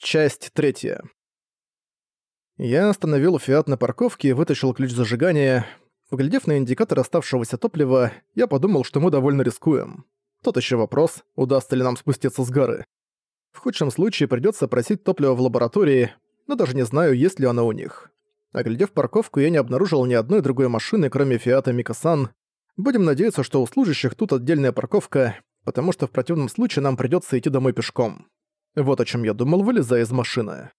Часть третья. Я остановил Фиат на парковке и вытащил ключ зажигания. Поглядев на индикатор оставшегося топлива, я подумал, что мы довольно рискуем. Тот еще вопрос, удастся ли нам спуститься с горы. В худшем случае придется просить топливо в лаборатории, но даже не знаю, есть ли оно у них. Оглядев парковку, я не обнаружил ни одной другой машины, кроме Фиата Микасан. Будем надеяться, что у служащих тут отдельная парковка, потому что в противном случае нам придется идти домой пешком. Вот о чем я думал, вылезая из машины.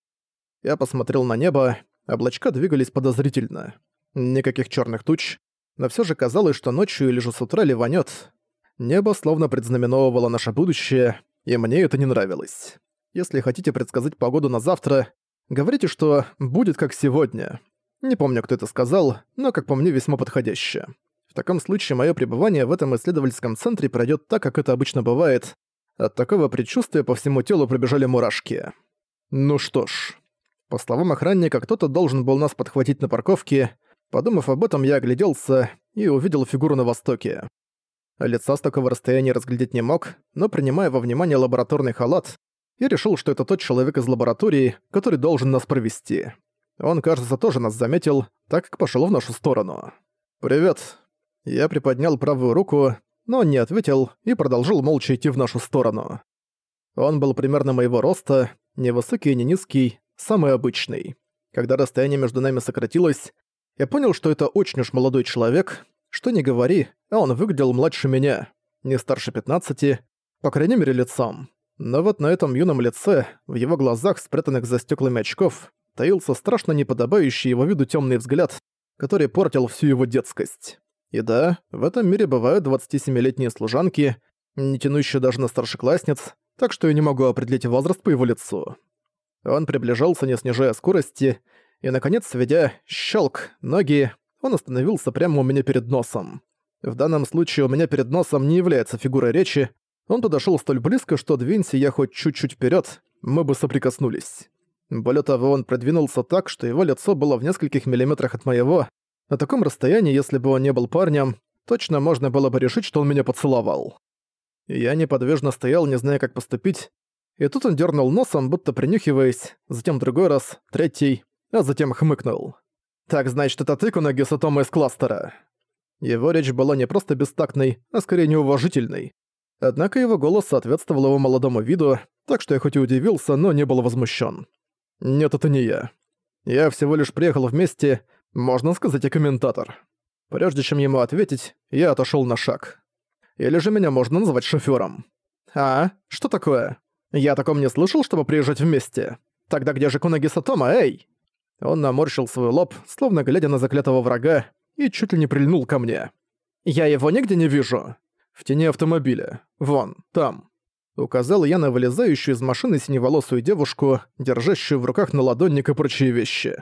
Я посмотрел на небо, облачка двигались подозрительно. Никаких черных туч, но все же казалось, что ночью или же с утра ливанет. Небо словно предзнаменовывало наше будущее, и мне это не нравилось. Если хотите предсказать погоду на завтра, говорите, что будет как сегодня. Не помню, кто это сказал, но, как по мне, весьма подходяще. В таком случае мое пребывание в этом исследовательском центре пройдет так, как это обычно бывает. От такого предчувствия по всему телу пробежали мурашки. Ну что ж. По словам охранника, кто-то должен был нас подхватить на парковке. Подумав об этом, я огляделся и увидел фигуру на востоке. Лица с такого расстояния разглядеть не мог, но принимая во внимание лабораторный халат, я решил, что это тот человек из лаборатории, который должен нас провести. Он, кажется, тоже нас заметил, так как пошел в нашу сторону. «Привет». Я приподнял правую руку, но он не ответил и продолжил молча идти в нашу сторону. Он был примерно моего роста, не высокий и не низкий, самый обычный. Когда расстояние между нами сократилось, я понял, что это очень уж молодой человек, что не говори, а он выглядел младше меня, не старше 15, по крайней мере лицом. Но вот на этом юном лице, в его глазах, спрятанных за стеклами очков, таился страшно неподобающий его виду темный взгляд, который портил всю его детскость. И да, в этом мире бывают 27-летние служанки, не тянущие даже на старшеклассниц, так что я не могу определить возраст по его лицу. Он приближался, не снижая скорости, и, наконец, сведя щелк ноги, он остановился прямо у меня перед носом. В данном случае у меня перед носом не является фигурой речи, он подошел столь близко, что двинься я хоть чуть-чуть вперед, мы бы соприкоснулись. Более того, он продвинулся так, что его лицо было в нескольких миллиметрах от моего. На таком расстоянии, если бы он не был парнем, точно можно было бы решить, что он меня поцеловал. Я неподвижно стоял, не зная, как поступить, и тут он дернул носом, будто принюхиваясь, затем другой раз, третий, а затем хмыкнул. «Так значит, это ты, Кунаги Сатома из кластера?» Его речь была не просто бестактной, а скорее неуважительной. Однако его голос соответствовал его молодому виду, так что я хоть и удивился, но не был возмущен. «Нет, это не я. Я всего лишь приехал вместе, можно сказать, и комментатор». Прежде чем ему ответить, я отошел на шаг. Или же меня можно назвать шофёром. «А? Что такое? Я о таком не слышал, чтобы приезжать вместе. Тогда где же Кунаги Сатома, эй?» Он наморщил свой лоб, словно глядя на заклятого врага, и чуть ли не прильнул ко мне. «Я его нигде не вижу». «В тени автомобиля. Вон, там». Указал я на вылезающую из машины синеволосую девушку, держащую в руках наладонник и прочие вещи.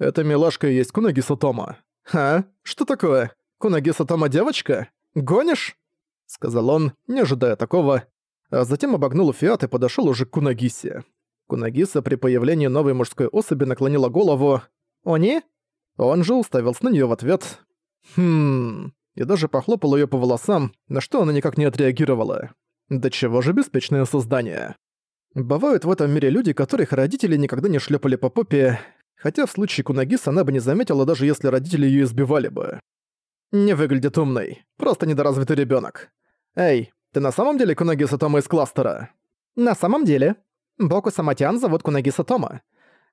«Это милашка и есть Кунаги Сатома». «А? Что такое? Кунаги Сатома девочка? Гонишь?» Сказал он, не ожидая такого, а затем обогнул Фиат и подошёл уже к Кунагисе. Кунагиса при появлении новой мужской особи наклонила голову. «Они?» Он же уставился на неё в ответ. «Хм...» И даже похлопал её по волосам, на что она никак не отреагировала. Да чего же беспечное создание. Бывают в этом мире люди, которых родители никогда не шлепали по попе, хотя в случае Кунагис она бы не заметила, даже если родители её избивали бы. Не выглядит умной, просто недоразвитый ребёнок. Эй, ты на самом деле Кунаги Сатома из кластера? На самом деле. Боку Саматян зовут Кунаги Сатома.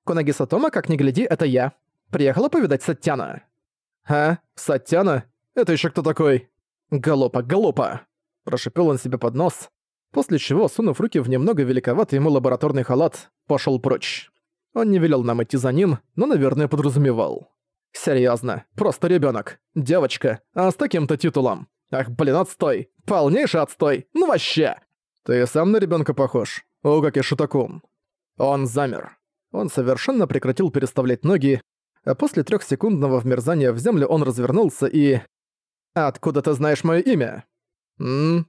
Кунаги Сатома, как ни гляди, это я. Приехала повидать Саттяна. А? Саттяна? Это еще кто такой? Галопа, галопа! Прошипел он себе под нос, после чего, сунув руки в немного великоватый ему лабораторный халат, пошел прочь. Он не велел нам идти за ним, но, наверное, подразумевал. Серьезно, просто ребенок, девочка, а с таким-то титулом. Ах, блин, отстой! Полнейший отстой! Ну вообще! Ты сам на ребенка похож. О, как я шутаком. Он замер. Он совершенно прекратил переставлять ноги, а после трехсекундного вмерзания в землю он развернулся и... «Откуда ты знаешь мое имя?» «Ммм,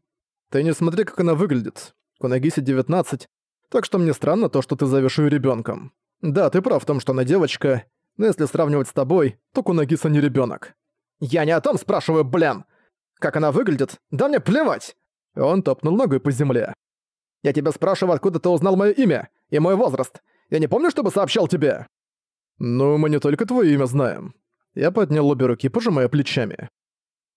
ты не смотри, как она выглядит. Кунагисе 19, так что мне странно то, что ты зовешь ее ребенком. Да, ты прав в том, что она девочка, но если сравнивать с тобой, то Кунагиса не ребенок. «Я не о том спрашиваю, блин! Как она выглядит? Да мне плевать!» Он топнул ногой по земле. «Я тебя спрашиваю, откуда ты узнал мое имя? И мой возраст. Я не помню, чтобы сообщал тебе!» «Ну, мы не только твое имя знаем». Я поднял обе руки, пожимая плечами.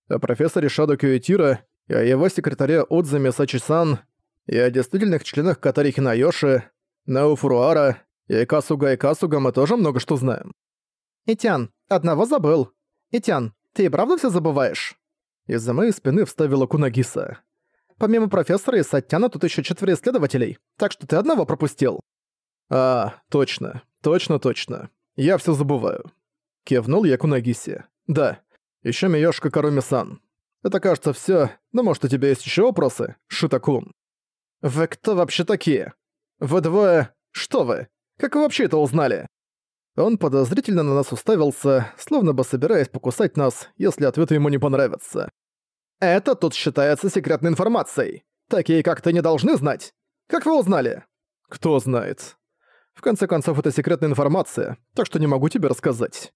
О профессоре Шадо Кюэтира и о его секретаре Удзами Сачи-сан, и о действительных членах Катари Хинайоши, Нео Фуруара и Касуга и Касуга мы тоже много что знаем. «Итян, одного забыл. Итян, ты и правда все забываешь?» Из-за моей спины вставила Кунагиса. «Помимо профессора и Саттяна тут еще четверо исследователей, так что ты одного пропустил». «А, точно, точно, точно. Я все забываю». Кивнул я Кунагисе. «Да, еще Миёшка Каруми-сан. Это кажется все, но может у тебя есть еще вопросы, Шитакун?» «Вы кто вообще такие? Вы двое... Что вы? Как вы вообще это узнали?» Он подозрительно на нас уставился, словно бы собираясь покусать нас, если ответы ему не понравятся. «Это тут считается секретной информацией. Такие, как ты, не должны знать. Как вы узнали?» «Кто знает. В конце концов, это секретная информация, так что не могу тебе рассказать.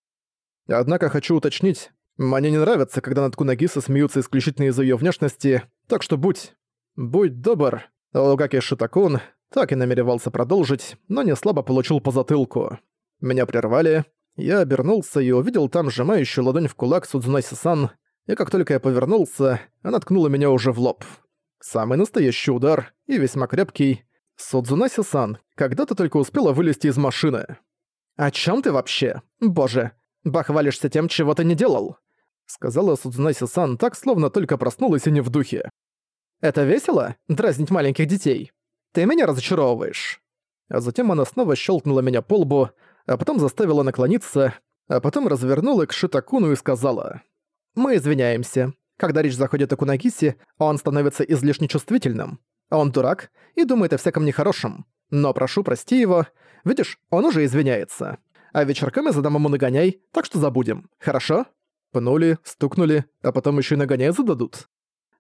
Однако хочу уточнить, мне не нравится, когда над Кунагиса смеются исключительно из-за её внешности, так что будь... будь добр, Лугаки Шитакун так и намеревался продолжить, но не слабо получил по затылку. Меня прервали, я обернулся и увидел там сжимающую ладонь в кулак Судзунаси-сан, и как только я повернулся, она ткнула меня уже в лоб. Самый настоящий удар, и весьма крепкий. Судзунаси-сан, когда ты только успела вылезти из машины? «О чем ты вообще? Боже, бахвалишься тем, чего ты не делал?» Сказала Судзунаси-сан так, словно только проснулась и не в духе. «Это весело? Дразнить маленьких детей? Ты меня разочаровываешь». А затем она снова щелкнула меня по лбу, а потом заставила наклониться, а потом развернула к Шитакуну и сказала. «Мы извиняемся. Когда речь заходит о Кунагисе, он становится излишне чувствительным. Он дурак и думает о всяком нехорошем. Но прошу, прости его. Видишь, он уже извиняется. А вечерками задам ему нагоняй, так что забудем. Хорошо?» Пнули, стукнули, а потом еще и нагоняй зададут.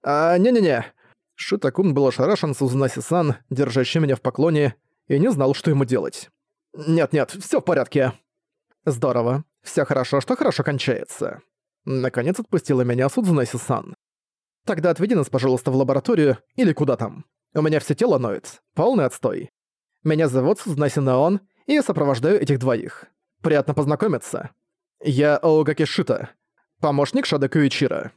«А, не-не-не». Шитакун был ошарашен Сузунаси-сан, держащий меня в поклоне, и не знал, что ему делать. «Нет-нет, всё в порядке». «Здорово. Всё хорошо, что хорошо кончается». Наконец отпустила меня Судзунаси-сан. «Тогда отведи нас, пожалуйста, в лабораторию или куда там. У меня всё тело ноет. Полный отстой. Меня зовут Судзунаси Наон, и я сопровождаю этих двоих. Приятно познакомиться. Я Оугаки Шита, помощник Шада Куичира.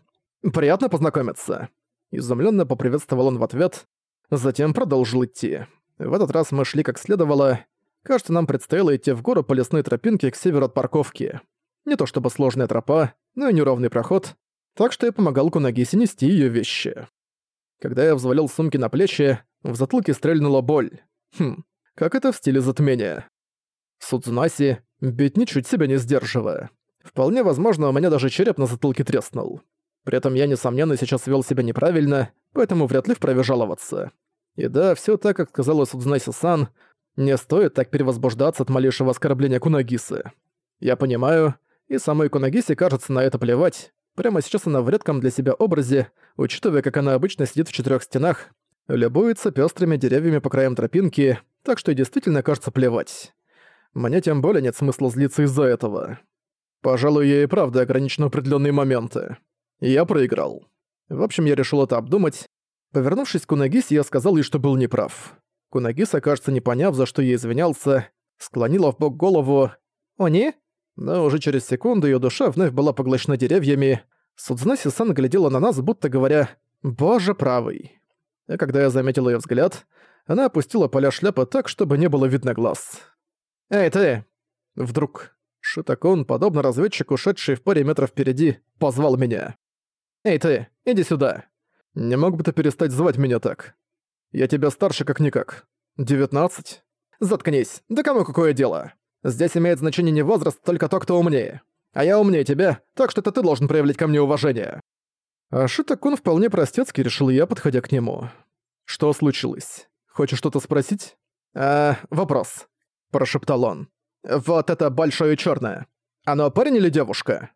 Приятно познакомиться». Изумленно поприветствовал он в ответ, затем продолжил идти. В этот раз мы шли как следовало, Кажется, нам предстояло идти в гору по лесной тропинке к северу от парковки. Не то чтобы сложная тропа, но и неровный проход, так что я помогал Кунагисе нести её вещи. Когда я взвалил сумки на плечи, в затылке стрельнула боль. Хм, как это в стиле затмения. Судзунаси, бить ничуть себя не сдерживая. Вполне возможно, у меня даже череп на затылке треснул. При этом я, несомненно, сейчас вел себя неправильно, поэтому вряд ли вправе жаловаться. И да, все так, как сказала Судзунаси-сан, не стоит так перевозбуждаться от малейшего оскорбления Кунагисы. Я понимаю, и самой Кунагисе кажется на это плевать. Прямо сейчас она в редком для себя образе, учитывая, как она обычно сидит в четырех стенах, любуется пестрыми деревьями по краям тропинки, так что действительно кажется плевать. Мне тем более нет смысла злиться из-за этого. Пожалуй, я и правда ограничен определенные моменты. Я проиграл. В общем, я решил это обдумать. Повернувшись к Кунагисе, я сказал ей, что был неправ. Кунагиса, кажется, не поняв, за что я извинялся, склонила в бок голову «Они?», но уже через секунду ее душа вновь была поглощена деревьями. Судзунаси-сан глядела на нас, будто говоря «Боже правый». И когда я заметил ее взгляд, она опустила поля шляпы так, чтобы не было видно глаз. «Эй, ты!» Вдруг Шитакон, подобно разведчику, шедший в паре метров впереди, позвал меня. «Эй, ты, иди сюда!» «Не мог бы ты перестать звать меня так?» Я тебя старше как-никак. 19? Заткнись. Да кому какое дело? Здесь имеет значение не возраст, только то, кто умнее. А я умнее тебя, так что это ты должен проявлять ко мне уважение. А Шитакун вполне простецкий, решил я, подходя к нему. Что случилось? Хочешь что-то спросить? А, вопрос. Прошептал он. Вот это большое черное. Оно парень или девушка?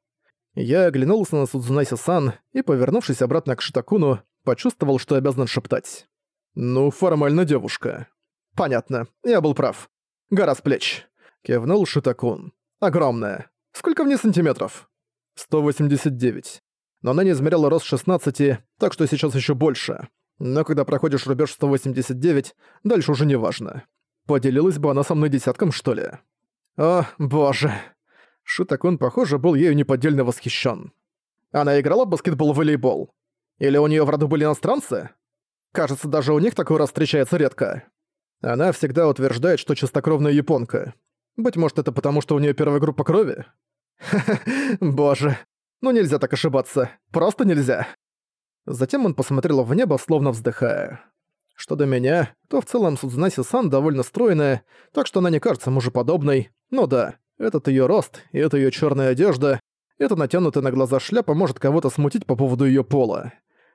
Я оглянулся на Судзунаси-сан и, повернувшись обратно к Шитакуну, почувствовал, что обязан шептать. «Ну, формально девушка». «Понятно, я был прав. Гора с плеч», — кивнул Шитакун. «Огромная. Сколько в ней сантиметров?» «189. Но она не измеряла рост 16, так что сейчас еще больше. Но когда проходишь рубеж 189, дальше уже не важно. Поделилась бы она со мной десятком, что ли? О, боже. Шитакун, похоже, был ею неподдельно восхищен. Она играла в баскетбол-волейбол? Или у нее в роду были иностранцы? Кажется, даже у них такой раз встречается редко. Она всегда утверждает, что чистокровная японка. Быть может, это потому, что у нее первая группа крови? боже. Ну нельзя так ошибаться. Просто нельзя. Затем он посмотрел в небо, словно вздыхая. Что до меня, то в целом Судзунаси-сан довольно стройная, так что она не кажется мужеподобной. Но да, этот ее рост и эта ее черная одежда, эта натянутая на глаза шляпа может кого-то смутить по поводу ее пола.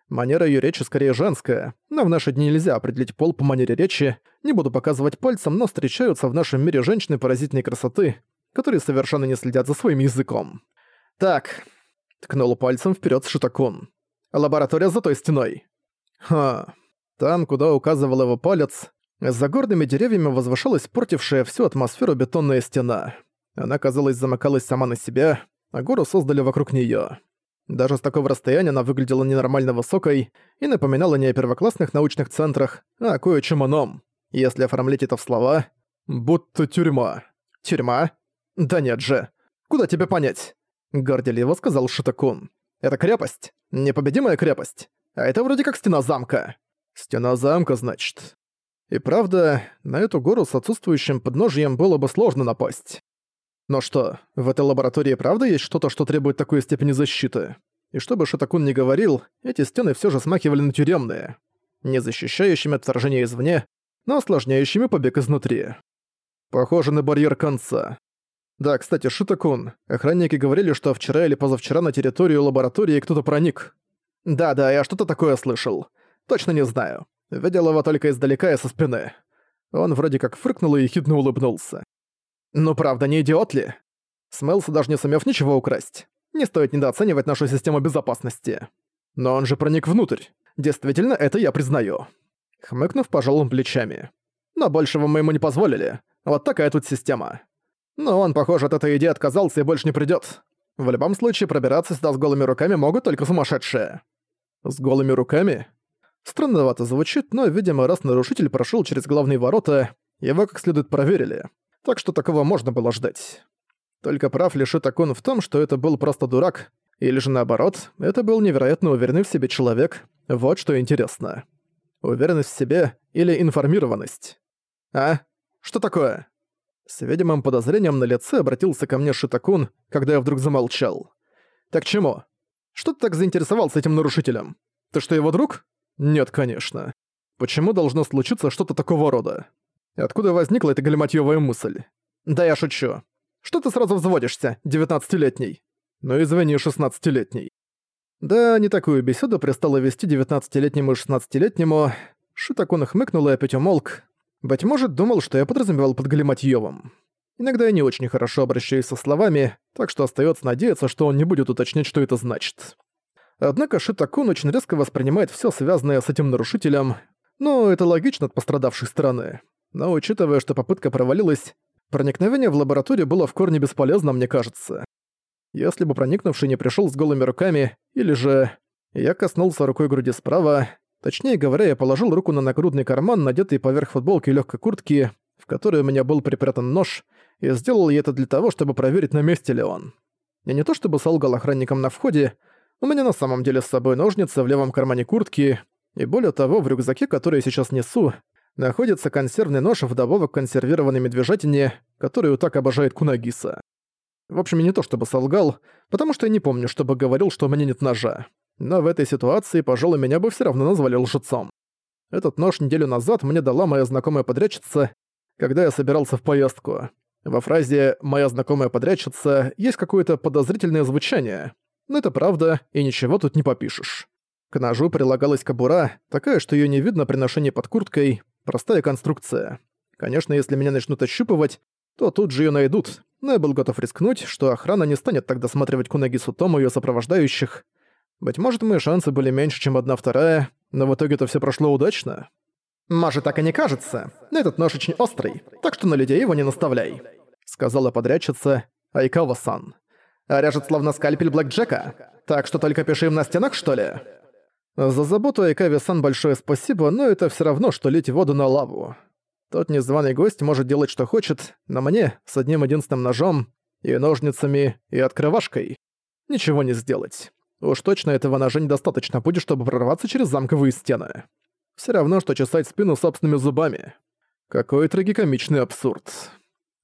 Манера ее речи скорее женская, но в наши дни нельзя определить пол по манере речи. Не буду показывать пальцем, но встречаются в нашем мире женщины поразительной красоты, которые совершенно не следят за своим языком. «Так», — ткнул пальцем вперед Шитакун. «Лаборатория за той стеной». «Ха...» Там, куда указывал его палец, за горными деревьями возвышалась портившая всю атмосферу бетонная стена. Она, казалось, замыкалась сама на себя, а гору создали вокруг неё. Даже с такого расстояния она выглядела ненормально высокой и напоминала не о первоклассных научных центрах, а о кое-чем ином. Если оформлять это в слова, будто тюрьма. Тюрьма? Да нет же. Куда тебе понять? Горделиво сказал Шитакун. Это крепость. Непобедимая крепость. А это вроде как стена замка. Стена замка, значит. И правда, на эту гору с отсутствующим подножием было бы сложно напасть. Но что, в этой лаборатории правда есть что-то, что требует такой степени защиты? И что бы Шатакун ни говорил, эти стены все же смахивали на тюремные. Не защищающими от вторжения извне, но осложняющими побег изнутри. Похоже на барьер конца. Да, кстати, Шитакун, охранники говорили, что вчера или позавчера на территорию лаборатории кто-то проник. Да-да, я что-то такое слышал. Точно не знаю. Видел его только издалека и со спины. Он вроде как фыркнул и ехидно улыбнулся. Ну правда, не идиот ли? Смелся даже не сумев ничего украсть. Не стоит недооценивать нашу систему безопасности. Но он же проник внутрь. Действительно, это я признаю. Хмыкнув, пожал он плечами. Но большего мы ему не позволили. Вот такая тут система. Но он, похоже, от этой идеи отказался и больше не придёт. В любом случае, пробираться сюда с голыми руками могут только сумасшедшие. С голыми руками? Странновато звучит, но, видимо, раз нарушитель прошёл через главные ворота, его как следует проверили так что такого можно было ждать. Только прав лишь Итакун в том, что это был просто дурак, или же наоборот, это был невероятно уверенный в себе человек, вот что интересно. Уверенность в себе или информированность? А? Что такое? С видимым подозрением на лице обратился ко мне Шитакун, когда я вдруг замолчал. «Так чему? Что ты так заинтересовался этим нарушителем? Ты что, его друг?» «Нет, конечно. Почему должно случиться что-то такого рода?» Откуда возникла эта галиматьёвая мысль? Да я шучу. Что ты сразу взводишься, девятнадцатилетний? Ну извини, шестнадцатилетний. Да, не такую беседу пристало вести девятнадцатилетнему и шестнадцатилетнему. Шитакун хмыкнул и опять умолк. Быть может, думал, что я подразумевал под галиматьёвым. Иногда я не очень хорошо обращаюсь со словами, так что остается надеяться, что он не будет уточнять, что это значит. Однако Шитакун очень резко воспринимает все связанное с этим нарушителем, но это логично от пострадавшей стороны. Но учитывая, что попытка провалилась, проникновение в лабораторию было в корне бесполезно, мне кажется. Если бы проникнувший не пришел с голыми руками, или же... Я коснулся рукой груди справа, точнее говоря, я положил руку на нагрудный карман, надетый поверх футболки и легкой куртки, в которой у меня был припрятан нож, и сделал я это для того, чтобы проверить, на месте ли он. Я не то чтобы солгал охранникам на входе, у меня на самом деле с собой ножницы в левом кармане куртки, и более того, в рюкзаке, который я сейчас несу, находится консервный нож вдобавок консервированной медвежатине, которую так обожает Кунагиса. В общем, не то чтобы солгал, потому что я не помню, чтобы говорил, что у меня нет ножа. Но в этой ситуации, пожалуй, меня бы все равно назвали лжецом. Этот нож неделю назад мне дала моя знакомая подрядчица, когда я собирался в поездку. Во фразе «моя знакомая подрядчица» есть какое-то подозрительное звучание. Но это правда, и ничего тут не попишешь. К ножу прилагалась кобура, такая, что ее не видно при ношении под курткой, Простая конструкция. Конечно, если меня начнут ощупывать, то тут же ее найдут, но я был готов рискнуть, что охрана не станет так досматривать Кунагису Тому и её сопровождающих. Быть может, мои шансы были меньше, чем одна-вторая, но в итоге-то все прошло удачно. «Может, так и не кажется, но этот нож очень острый, так что на людей его не наставляй», — сказала подрядчица Айкава-сан. «А режет словно скальпель Блэк Джека, так что только пиши им на стенах, что ли?» За заботу Айкави-сан большое спасибо, но это все равно, что лить воду на лаву. Тот незваный гость может делать, что хочет, но мне с одним единственным ножом и ножницами, и открывашкой ничего не сделать. Уж точно этого ножа недостаточно будет, чтобы прорваться через замковые стены. Все равно, что чесать спину собственными зубами. Какой трагикомичный абсурд.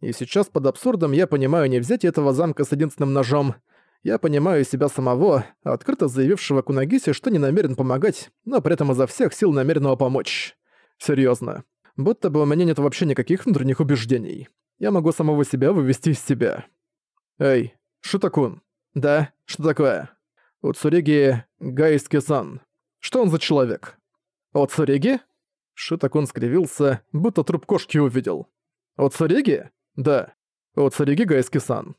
И сейчас под абсурдом я понимаю не взять этого замка с единственным ножом. Я понимаю себя самого, открыто заявившего Кунагисе, что не намерен помогать, но при этом изо всех сил намеренного помочь. Серьезно. Будто бы у меня нет вообще никаких внутренних убеждений. Я могу самого себя вывести из себя. Эй, Шитакун. Да, что такое? Уцуриги Гайски-сан. Что он за человек? Уцуриги? Шитакун скривился, будто труп кошки увидел. Уцуриги? Да. Уцуриги Гайски-сан.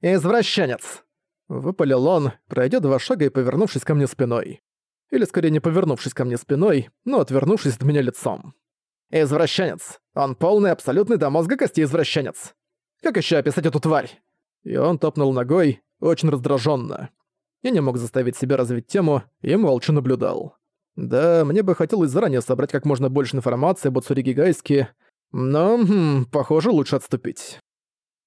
Извращенец! Выпалил он, пройдя два шага и повернувшись ко мне спиной. Или скорее не повернувшись ко мне спиной, но отвернувшись от меня лицом. Извращенец. Он полный, абсолютный до мозга костей извращенец. Как еще описать эту тварь? И он топнул ногой, очень раздраженно. Я не мог заставить себя развить тему и молча наблюдал. Да, мне бы хотелось заранее собрать как можно больше информации об Уцуриге Гайске, но, хм, похоже, лучше отступить.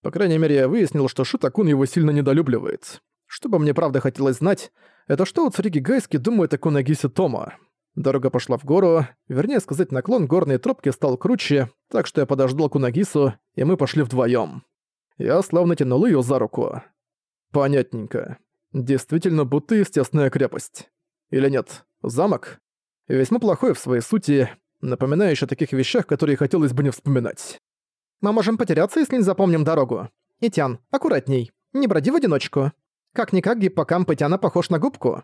По крайней мере, я выяснил, что Шитакун его сильно недолюбливает. Что бы мне правда хотелось знать, это что Уцуриги Гайски думает о Кунагисе Тома. Дорога пошла в гору, вернее сказать, наклон горной тропки стал круче, так что я подождал Кунагису, и мы пошли вдвоем. Я словно тянул ее за руку. Понятненько. Действительно, будто естественная крепость. Или нет, замок? Весьма плохой в своей сути, напоминающий о таких вещах, которые хотелось бы не вспоминать. Мы можем потеряться, если не запомним дорогу. Итян, аккуратней, не броди в одиночку. Как-никак гиппокамп Итяна похож на губку.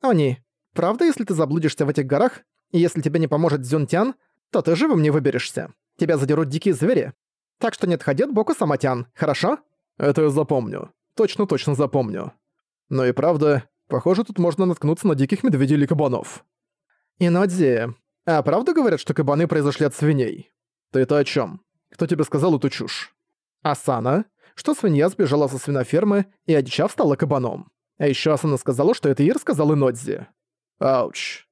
Они, Правда, если ты заблудишься в этих горах, и если тебе не поможет Зюнтян, то ты живым не выберешься. Тебя задерут дикие звери. Так что не отходи от боку Самотян, хорошо? Это я запомню. Точно-точно запомню. Но и правда, похоже, тут можно наткнуться на диких медведей или кабанов. Инодзи, а правда говорят, что кабаны произошли от свиней? Ты-то о чем? Кто тебе сказал эту чушь? Асана, что свинья сбежала со свинофермы и одичав стала кабаном. А еще Асана сказала, что это ей рассказал Инодзи. Ауч.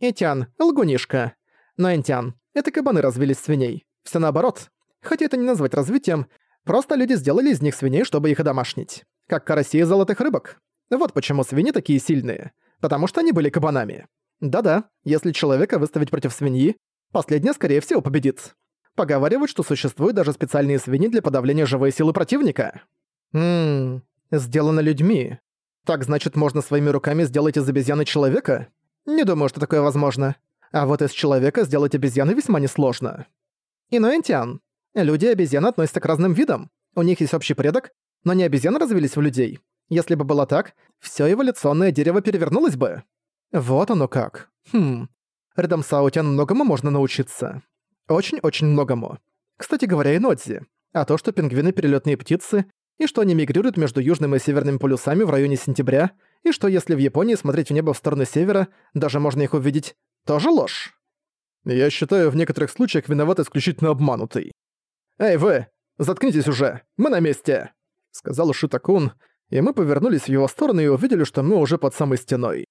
Этян, лгунишка. Но, Энтян, это кабаны развили свиней. Все наоборот. Хотя это не назвать развитием, просто люди сделали из них свиней, чтобы их одомашнить. Как караси из золотых рыбок. Вот почему свиньи такие сильные. Потому что они были кабанами. Да-да, если человека выставить против свиньи, последняя, скорее всего, победит. Поговаривают, что существуют даже специальные свиньи для подавления живой силы противника. Ммм, сделано людьми. Так значит, можно своими руками сделать из обезьяны человека? Не думаю, что такое возможно. А вот из человека сделать обезьяны весьма несложно. Инуэнтиан. Люди и обезьяны относятся к разным видам. У них есть общий предок, но не обезьяны развились в людей. Если бы было так, все эволюционное дерево перевернулось бы. Вот оно как. Хм. Рядом с Аутян многому можно научиться. Очень-очень многому. Кстати говоря, и Нодзи. А то, что пингвины — перелетные птицы, и что они мигрируют между южным и северными полюсами в районе сентября, и что если в Японии смотреть в небо в сторону севера, даже можно их увидеть, тоже ложь. Я считаю, в некоторых случаях виноват исключительно обманутый. «Эй, вы! Заткнитесь уже! Мы на месте!» Сказал Шитакун, и мы повернулись в его сторону и увидели, что мы уже под самой стеной.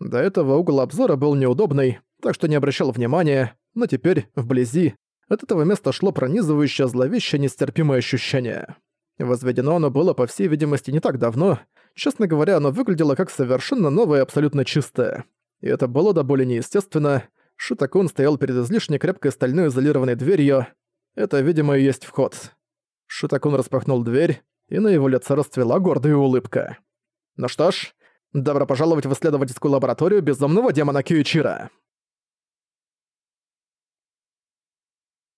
До этого угол обзора был неудобный, так что не обращал внимания, но теперь, вблизи, от этого места шло пронизывающее зловещее нестерпимое ощущение. Возведено оно было, по всей видимости, не так давно. Честно говоря, оно выглядело как совершенно новое и абсолютно чистое. И это было до боли неестественно. Шитакун стоял перед излишне крепкой стальной изолированной дверью. Это, видимо, и есть вход. Шитакун распахнул дверь, и на его лице расцвела гордая улыбка. «Ну что ж, добро пожаловать в исследовательскую лабораторию безумного демона Кьюичира!»